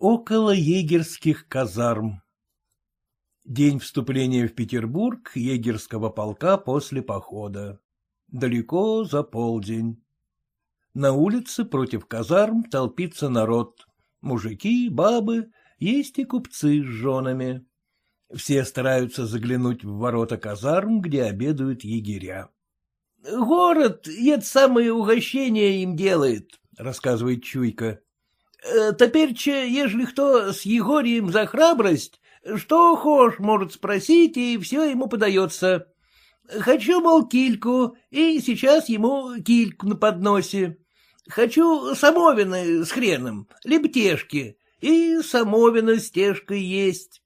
Около егерских казарм День вступления в Петербург егерского полка после похода. Далеко за полдень. На улице против казарм толпится народ. Мужики, бабы, есть и купцы с женами. Все стараются заглянуть в ворота казарм, где обедают егеря. — Город это самое угощение им делает, — рассказывает Чуйка. «Э, — Теперь-че, ежели кто с Егорием за храбрость, что хошь может спросить, и все ему подается. Хочу, мол, кильку, и сейчас ему кильку на подносе. Хочу самовины с хреном, либо тешки, и самовина с тешкой есть.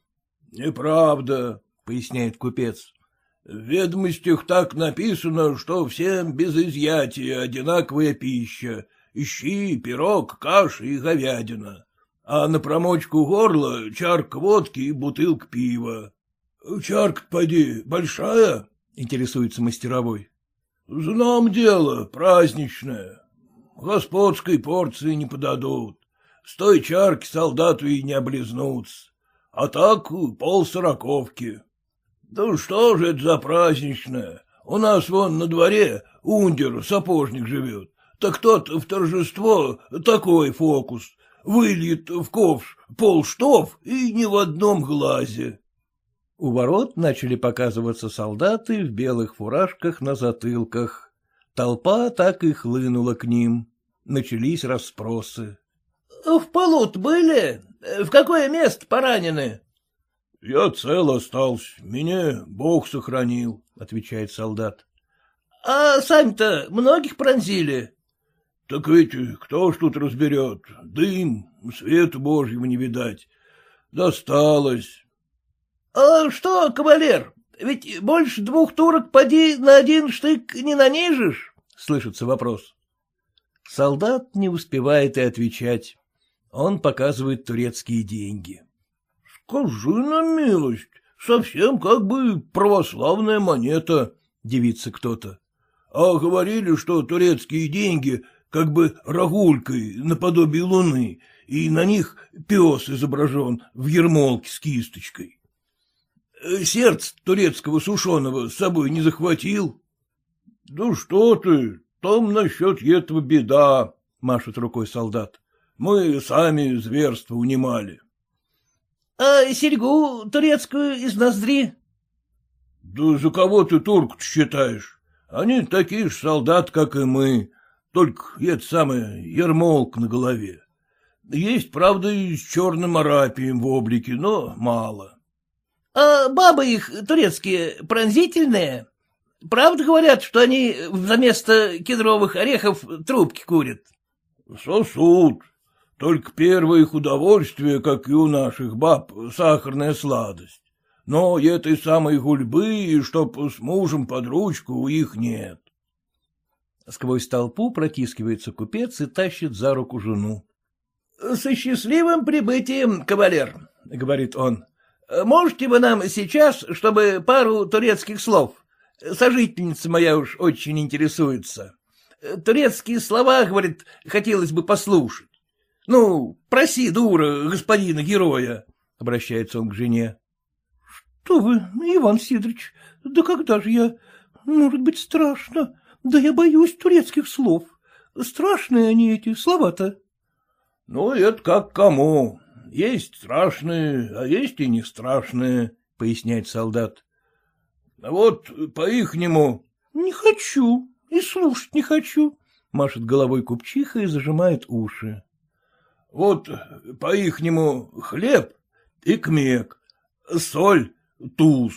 — Неправда, — поясняет купец. — В ведомостях так написано, что всем без изъятия одинаковая пища — щи, пирог, каша и говядина а на промочку горла чарка водки и бутылка пива. — Чарка, поди, большая? — интересуется мастеровой. — Знам дело, праздничное. Господской порции не подадут. С той чарки солдату и не облизнутся. А так пол сороковки. Да что же это за праздничное? У нас вон на дворе ундер, сапожник живет. Так тот в торжество такой фокус выльет в ковш полштов и ни в одном глазе. У ворот начали показываться солдаты в белых фуражках на затылках. Толпа так и хлынула к ним. Начались расспросы. — В полут были? В какое место поранены? — Я цел остался, меня Бог сохранил, — отвечает солдат. — А сами-то многих пронзили? Так ведь кто ж тут разберет? Дым, света божьего не видать. Досталось. — А что, кавалер, ведь больше двух турок поди на один штык не нанижешь? — слышится вопрос. Солдат не успевает и отвечать. Он показывает турецкие деньги. — Скажи на милость, совсем как бы православная монета, — дивится кто-то. А говорили, что турецкие деньги как бы рогулькой наподобие луны, и на них пес изображен в ермолке с кисточкой. Э, сердце турецкого сушеного с собой не захватил? — Да что ты, там насчет этого беда, — машет рукой солдат. Мы сами зверство унимали. — А серьгу турецкую из ноздри? — Да за кого ты турку считаешь? Они такие же солдат, как и мы, только это самое ермолк на голове. Есть, правда, и с черным арапием в облике, но мало. — А бабы их турецкие пронзительные? Правда говорят, что они заместо кедровых орехов трубки курят? — Сосуд. Только первое их удовольствие, как и у наших баб, сахарная сладость. Но этой самой гульбы, чтоб с мужем под ручку, у их нет. Сквозь толпу протискивается купец и тащит за руку жену. — Со счастливым прибытием, кавалер, — говорит он. — Можете вы нам сейчас, чтобы пару турецких слов? Сожительница моя уж очень интересуется. Турецкие слова, говорит, хотелось бы послушать. — Ну, проси, дура, господина героя, — обращается он к жене. — Что вы, Иван Сидорович, да когда же я? Может быть, страшно. Да я боюсь турецких слов. Страшные они эти слова-то. — Ну, это как кому. Есть страшные, а есть и не страшные, — поясняет солдат. — Вот по-ихнему... — Не хочу, и слушать не хочу, — машет головой купчиха и зажимает уши. — Вот по-ихнему хлеб и кмек, соль — туз,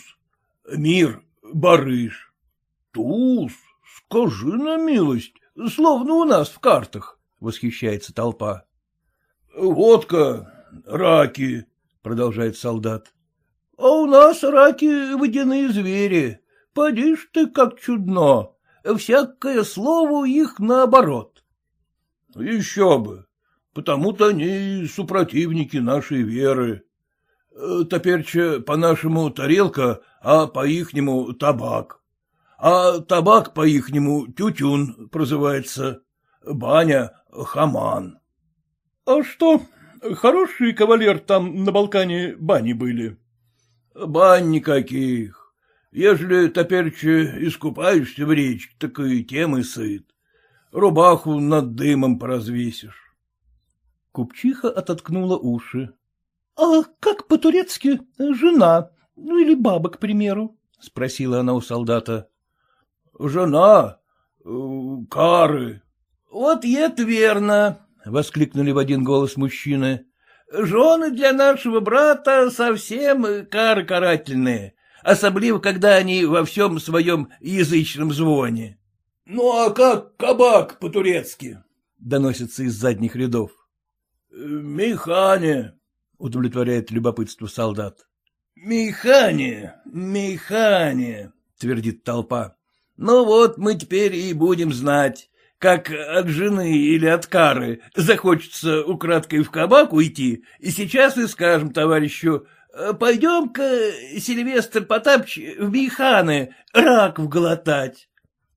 мир — барыш. — Туз? — Скажи на милость, словно у нас в картах, — восхищается толпа. — Водка, раки, — продолжает солдат. — А у нас раки — водяные звери. Поди ж ты, как чудно. Всякое слово их наоборот. — Еще бы. Потому-то они супротивники нашей веры. Теперь по-нашему тарелка, а по-ихнему табак а табак по-ихнему тютюн прозывается, баня — хаман. — А что, Хороший кавалер там на Балкане бани были. — Бань никаких. Ежели топерче искупаешься в речке, так и тем и сыт. Рубаху над дымом поразвесишь. Купчиха ототкнула уши. — А как по-турецки жена, ну или баба, к примеру? — спросила она у солдата. — Жена? Э, кары. — Вот и это верно, — воскликнули в один голос мужчины. — Жены для нашего брата совсем кары карательные, особливо, когда они во всем своем язычном звоне. — Ну, а как кабак по-турецки? — доносится из задних рядов. — Механе, — удовлетворяет любопытство солдат. — Механе, механе, — твердит толпа. — Ну вот мы теперь и будем знать, как от жены или от кары захочется украдкой в кабак уйти, и сейчас и скажем товарищу, пойдем-ка, Сильвестр Потапч, в Механы рак глотать.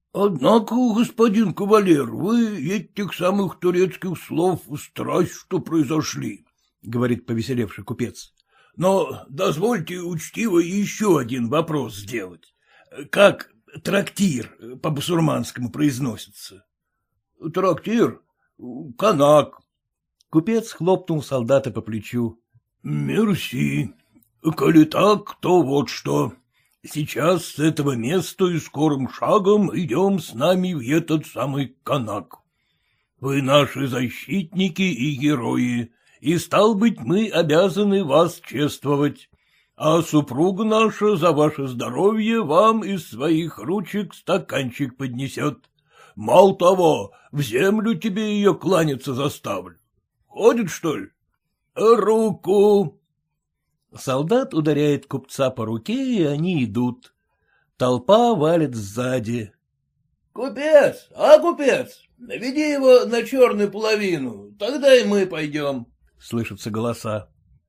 — Однако, господин кавалер, вы этих самых турецких слов страсть, что произошли, — говорит повеселевший купец. — Но дозвольте учтиво еще один вопрос сделать. Как трактир по-басурманскому произносится? — Трактир? Канак. Купец хлопнул солдата по плечу. — Мерси. Коли так, то вот что. Сейчас с этого места и скорым шагом идем с нами в этот самый канак. Вы наши защитники и герои, и, стал быть, мы обязаны вас чествовать. А супруга наша за ваше здоровье вам из своих ручек стаканчик поднесет. Мало того, в землю тебе ее кланяться заставлю. Ходит, что ли? Руку! Солдат ударяет купца по руке, и они идут. Толпа валит сзади. — Купец, а, купец, наведи его на черную половину, тогда и мы пойдем, — слышатся голоса.